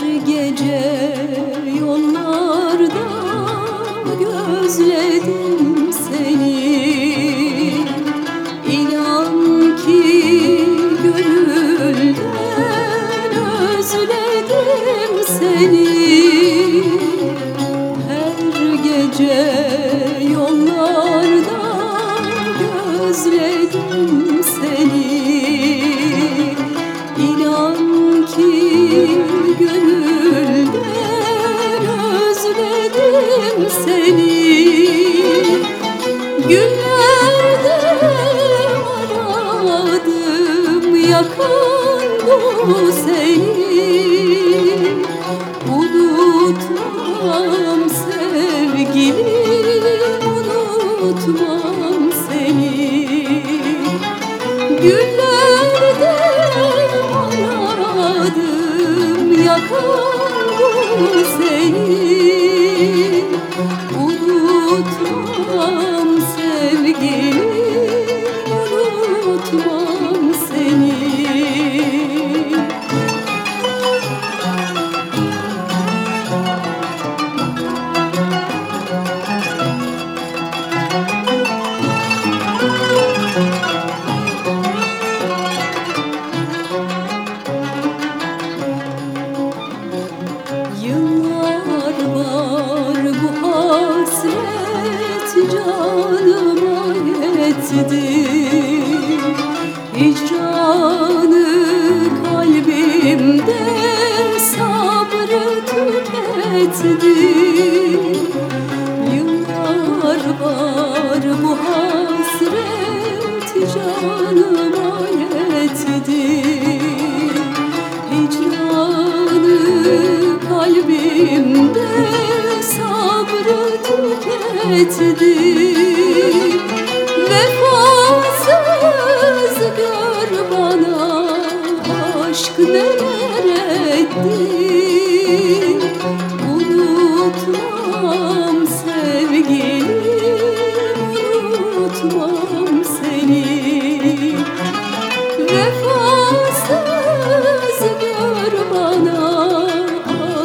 gece yollarda gözledim seni. İnan ki gönülden özledim seni. Her gece yollarda gözledim seni. İnan ki gönülden özledim seni. Günlerde aradım yakın seni. Unutmam sevgilim unutmam seni. Gün aradım yetti Hicranı kalbimde sabrı tüketti Yıllar var bu hasret canıma yetti. Hicranı kalbimde sabrı tüketti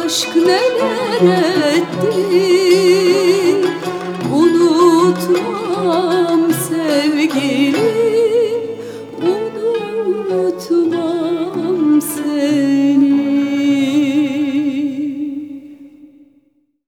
aşk neler etti Unutmam sevgilim